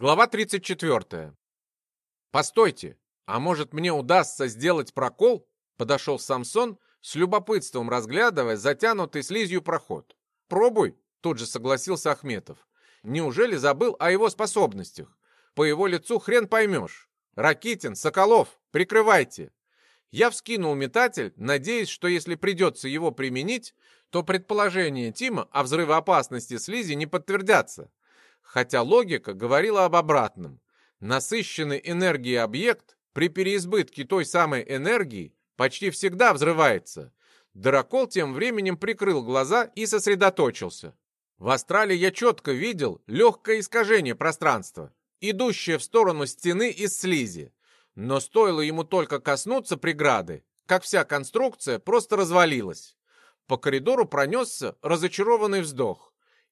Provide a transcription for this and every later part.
Глава 34. «Постойте, а может мне удастся сделать прокол?» Подошел Самсон, с любопытством разглядывая затянутый слизью проход. «Пробуй», — тут же согласился Ахметов. «Неужели забыл о его способностях? По его лицу хрен поймешь. Ракитин, Соколов, прикрывайте!» Я вскинул метатель, надеясь, что если придется его применить, то предположения Тима о взрывоопасности слизи не подтвердятся. Хотя логика говорила об обратном. Насыщенный энергией объект при переизбытке той самой энергии почти всегда взрывается. Дракол тем временем прикрыл глаза и сосредоточился. В астрале я четко видел легкое искажение пространства, идущее в сторону стены из слизи. Но стоило ему только коснуться преграды, как вся конструкция просто развалилась. По коридору пронесся разочарованный вздох.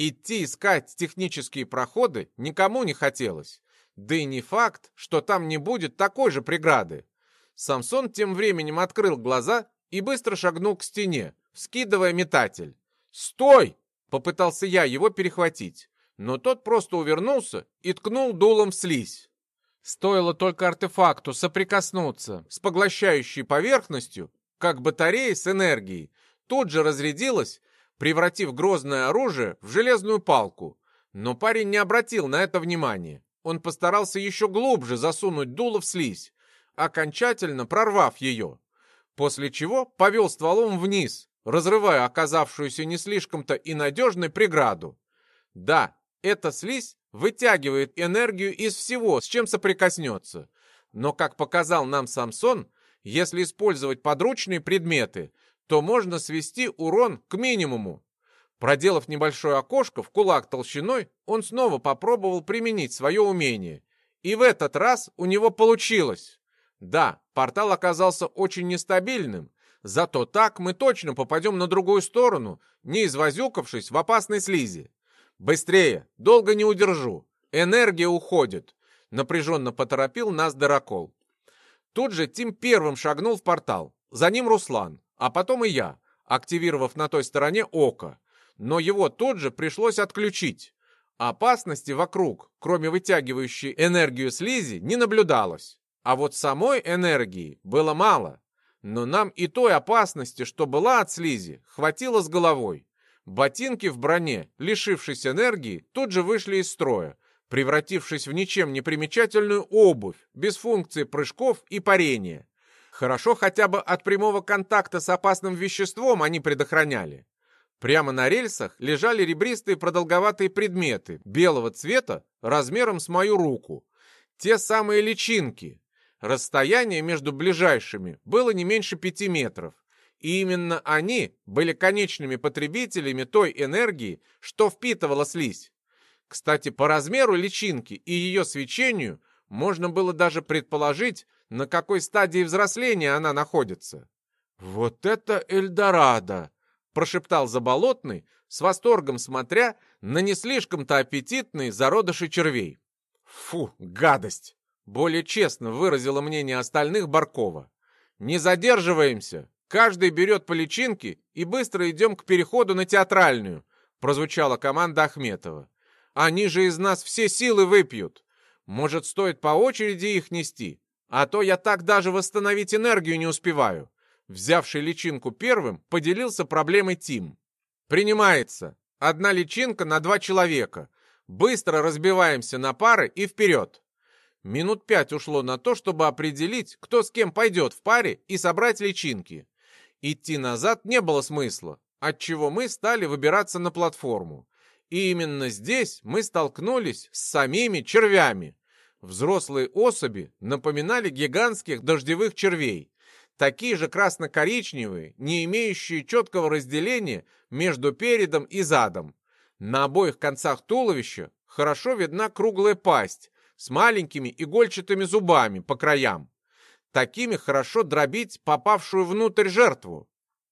Идти искать технические проходы никому не хотелось. Да и не факт, что там не будет такой же преграды. Самсон тем временем открыл глаза и быстро шагнул к стене, вскидывая метатель. «Стой!» — попытался я его перехватить, но тот просто увернулся и ткнул дулом в слизь. Стоило только артефакту соприкоснуться с поглощающей поверхностью, как батарея с энергией тут же разрядилась, превратив грозное оружие в железную палку. Но парень не обратил на это внимания. Он постарался еще глубже засунуть дуло в слизь, окончательно прорвав ее, после чего повел стволом вниз, разрывая оказавшуюся не слишком-то и надежной преграду. Да, эта слизь вытягивает энергию из всего, с чем соприкоснется. Но, как показал нам Самсон, если использовать подручные предметы, то можно свести урон к минимуму. Проделав небольшое окошко в кулак толщиной, он снова попробовал применить свое умение. И в этот раз у него получилось. Да, портал оказался очень нестабильным, зато так мы точно попадем на другую сторону, не извозюкавшись в опасной слизи. Быстрее, долго не удержу, энергия уходит, напряженно поторопил нас Дырокол. Тут же Тим первым шагнул в портал, за ним Руслан, а потом и я, активировав на той стороне око. Но его тут же пришлось отключить. Опасности вокруг, кроме вытягивающей энергию слизи, не наблюдалось. А вот самой энергии было мало. Но нам и той опасности, что была от слизи, хватило с головой. Ботинки в броне, лишившись энергии, тут же вышли из строя, превратившись в ничем не примечательную обувь, без функции прыжков и парения. Хорошо хотя бы от прямого контакта с опасным веществом они предохраняли. Прямо на рельсах лежали ребристые продолговатые предметы белого цвета размером с мою руку. Те самые личинки, Расстояние между ближайшими было не меньше пяти метров, и именно они были конечными потребителями той энергии, что впитывала слизь. Кстати, по размеру личинки и ее свечению можно было даже предположить, на какой стадии взросления она находится. «Вот это Эльдорадо!» — прошептал Заболотный, с восторгом смотря на не слишком-то аппетитные зародыши червей. «Фу, гадость!» Более честно выразила мнение остальных Баркова. «Не задерживаемся. Каждый берет по личинке и быстро идем к переходу на театральную», прозвучала команда Ахметова. «Они же из нас все силы выпьют. Может, стоит по очереди их нести? А то я так даже восстановить энергию не успеваю». Взявший личинку первым, поделился проблемой Тим. «Принимается. Одна личинка на два человека. Быстро разбиваемся на пары и вперед!» Минут пять ушло на то, чтобы определить, кто с кем пойдет в паре и собрать личинки. Идти назад не было смысла, отчего мы стали выбираться на платформу. И именно здесь мы столкнулись с самими червями. Взрослые особи напоминали гигантских дождевых червей, такие же красно-коричневые, не имеющие четкого разделения между передом и задом. На обоих концах туловища хорошо видна круглая пасть, с маленькими игольчатыми зубами по краям. Такими хорошо дробить попавшую внутрь жертву.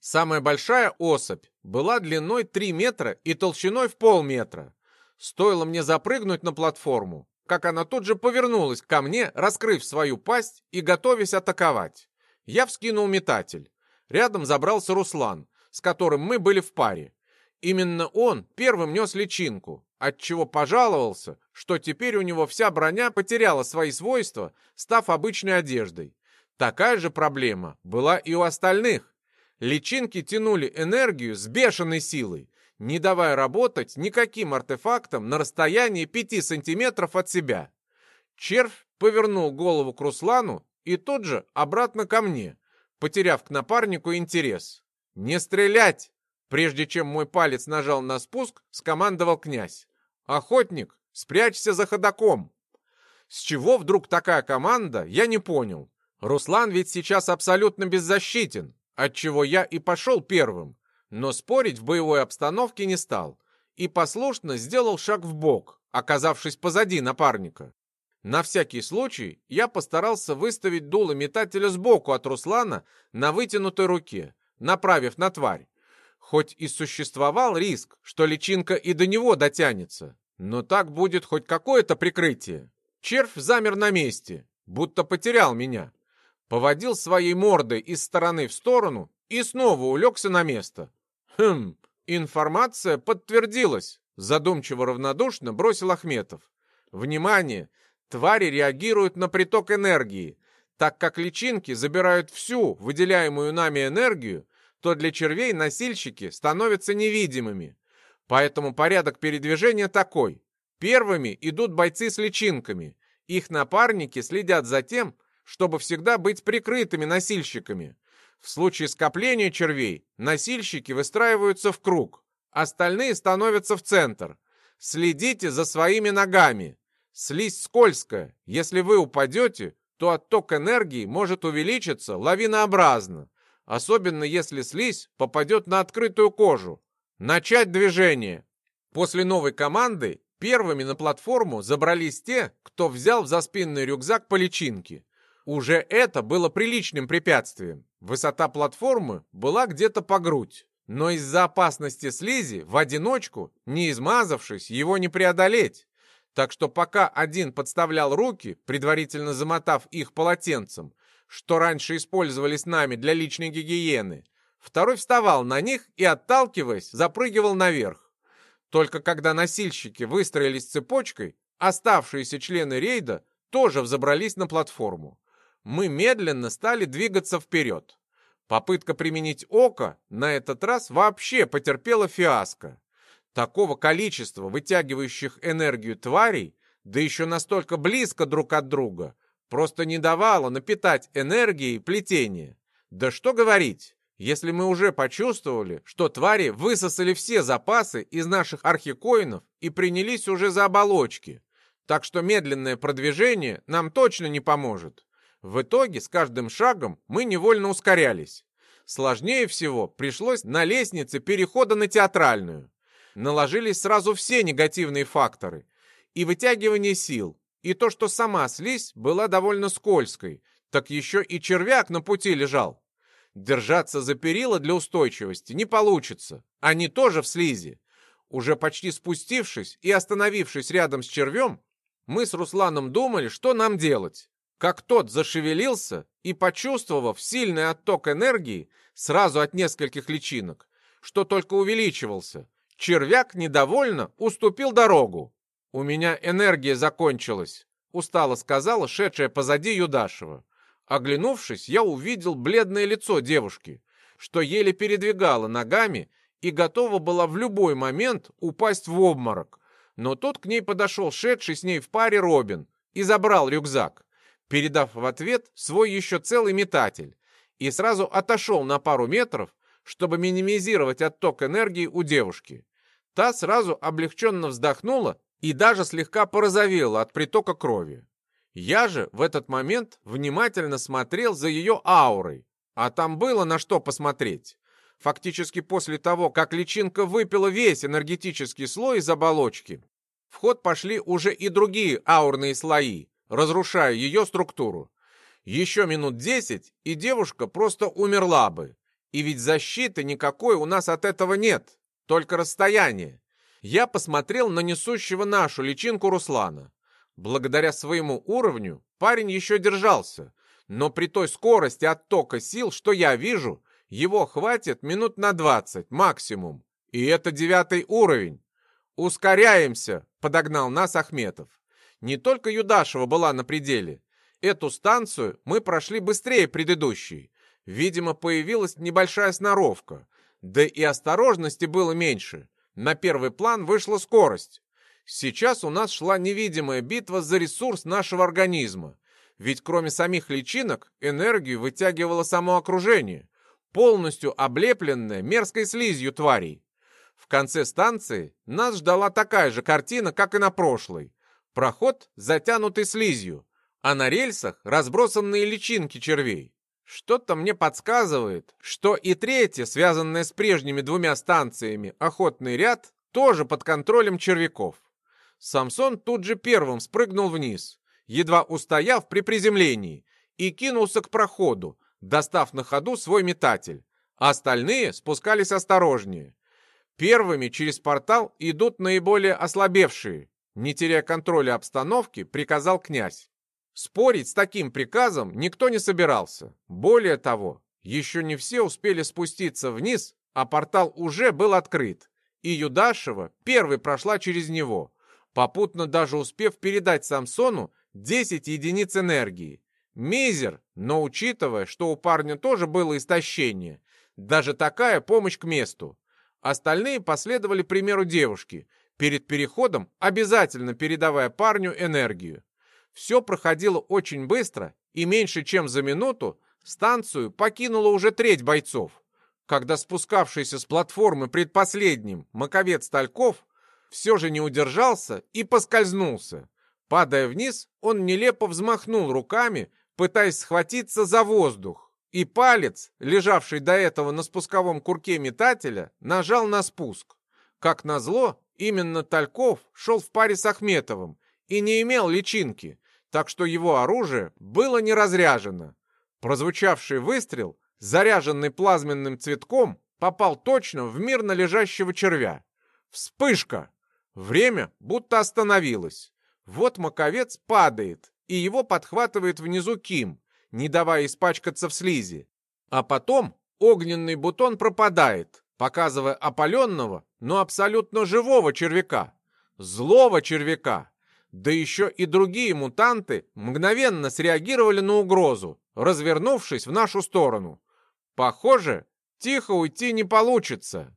Самая большая особь была длиной 3 метра и толщиной в полметра. Стоило мне запрыгнуть на платформу, как она тут же повернулась ко мне, раскрыв свою пасть и готовясь атаковать. Я вскинул метатель. Рядом забрался Руслан, с которым мы были в паре. Именно он первым нес личинку, отчего пожаловался, что теперь у него вся броня потеряла свои свойства, став обычной одеждой. Такая же проблема была и у остальных. Личинки тянули энергию с бешеной силой, не давая работать никаким артефактам на расстоянии 5 сантиметров от себя. Червь повернул голову к Руслану и тут же обратно ко мне, потеряв к напарнику интерес. «Не стрелять!» Прежде чем мой палец нажал на спуск, скомандовал князь. «Охотник, спрячься за ходаком!» С чего вдруг такая команда, я не понял. Руслан ведь сейчас абсолютно беззащитен, отчего я и пошел первым, но спорить в боевой обстановке не стал и послушно сделал шаг в бок, оказавшись позади напарника. На всякий случай я постарался выставить дуло метателя сбоку от Руслана на вытянутой руке, направив на тварь. Хоть и существовал риск, что личинка и до него дотянется, но так будет хоть какое-то прикрытие. Червь замер на месте, будто потерял меня. Поводил своей мордой из стороны в сторону и снова улегся на место. Хм, информация подтвердилась, задумчиво равнодушно бросил Ахметов. Внимание! Твари реагируют на приток энергии. Так как личинки забирают всю выделяемую нами энергию, то для червей носильщики становятся невидимыми. Поэтому порядок передвижения такой. Первыми идут бойцы с личинками. Их напарники следят за тем, чтобы всегда быть прикрытыми носильщиками. В случае скопления червей носильщики выстраиваются в круг, остальные становятся в центр. Следите за своими ногами. Слизь скользкая. Если вы упадете, то отток энергии может увеличиться лавинообразно особенно если слизь попадет на открытую кожу. Начать движение. После новой команды первыми на платформу забрались те, кто взял в заспинный рюкзак по личинке. Уже это было приличным препятствием. Высота платформы была где-то по грудь. Но из-за опасности слизи в одиночку, не измазавшись, его не преодолеть. Так что пока один подставлял руки, предварительно замотав их полотенцем, что раньше использовались нами для личной гигиены. Второй вставал на них и, отталкиваясь, запрыгивал наверх. Только когда носильщики выстроились цепочкой, оставшиеся члены рейда тоже взобрались на платформу. Мы медленно стали двигаться вперед. Попытка применить око на этот раз вообще потерпела фиаско. Такого количества вытягивающих энергию тварей, да еще настолько близко друг от друга – Просто не давало напитать энергией плетение. Да что говорить, если мы уже почувствовали, что твари высосали все запасы из наших архикоинов и принялись уже за оболочки. Так что медленное продвижение нам точно не поможет. В итоге с каждым шагом мы невольно ускорялись. Сложнее всего пришлось на лестнице перехода на театральную. Наложились сразу все негативные факторы. И вытягивание сил, и то, что сама слизь была довольно скользкой, так еще и червяк на пути лежал. Держаться за перила для устойчивости не получится. Они тоже в слизи. Уже почти спустившись и остановившись рядом с червем, мы с Русланом думали, что нам делать. Как тот зашевелился и, почувствовав сильный отток энергии сразу от нескольких личинок, что только увеличивался, червяк недовольно уступил дорогу. «У меня энергия закончилась», — устало сказала шедшая позади Юдашева. Оглянувшись, я увидел бледное лицо девушки, что еле передвигала ногами и готова была в любой момент упасть в обморок. Но тут к ней подошел шедший с ней в паре Робин и забрал рюкзак, передав в ответ свой еще целый метатель, и сразу отошел на пару метров, чтобы минимизировать отток энергии у девушки. Та сразу облегченно вздохнула и даже слегка порозовела от притока крови. Я же в этот момент внимательно смотрел за ее аурой, а там было на что посмотреть. Фактически после того, как личинка выпила весь энергетический слой из оболочки, в ход пошли уже и другие аурные слои, разрушая ее структуру. Еще минут десять, и девушка просто умерла бы. И ведь защиты никакой у нас от этого нет, только расстояние я посмотрел на несущего нашу личинку Руслана. Благодаря своему уровню парень еще держался, но при той скорости оттока сил, что я вижу, его хватит минут на 20 максимум, И это девятый уровень. Ускоряемся, подогнал нас Ахметов. Не только Юдашева была на пределе. Эту станцию мы прошли быстрее предыдущей. Видимо, появилась небольшая сноровка. Да и осторожности было меньше. На первый план вышла скорость. Сейчас у нас шла невидимая битва за ресурс нашего организма. Ведь кроме самих личинок, энергию вытягивало само окружение, полностью облепленное мерзкой слизью тварей. В конце станции нас ждала такая же картина, как и на прошлой. Проход, затянутый слизью, а на рельсах разбросанные личинки червей. Что-то мне подсказывает, что и третья, связанная с прежними двумя станциями, охотный ряд, тоже под контролем червяков. Самсон тут же первым спрыгнул вниз, едва устояв при приземлении, и кинулся к проходу, достав на ходу свой метатель. Остальные спускались осторожнее. Первыми через портал идут наиболее ослабевшие. Не теряя контроля обстановки, приказал князь. Спорить с таким приказом никто не собирался. Более того, еще не все успели спуститься вниз, а портал уже был открыт, и Юдашева первой прошла через него, попутно даже успев передать Самсону 10 единиц энергии. Мизер, но учитывая, что у парня тоже было истощение, даже такая помощь к месту. Остальные последовали примеру девушки, перед переходом обязательно передавая парню энергию. Все проходило очень быстро, и меньше чем за минуту станцию покинула уже треть бойцов. Когда спускавшийся с платформы предпоследним маковец Тальков все же не удержался и поскользнулся. Падая вниз, он нелепо взмахнул руками, пытаясь схватиться за воздух, и палец, лежавший до этого на спусковом курке метателя, нажал на спуск. Как назло, именно Тальков шел в паре с Ахметовым и не имел личинки, так что его оружие было не разряжено. Прозвучавший выстрел, заряженный плазменным цветком, попал точно в мирно лежащего червя. Вспышка! Время будто остановилось. Вот маковец падает, и его подхватывает внизу Ким, не давая испачкаться в слизи. А потом огненный бутон пропадает, показывая опаленного, но абсолютно живого червяка. Злого червяка, да еще и другие мутанты мгновенно среагировали на угрозу, развернувшись в нашу сторону. Похоже, тихо уйти не получится.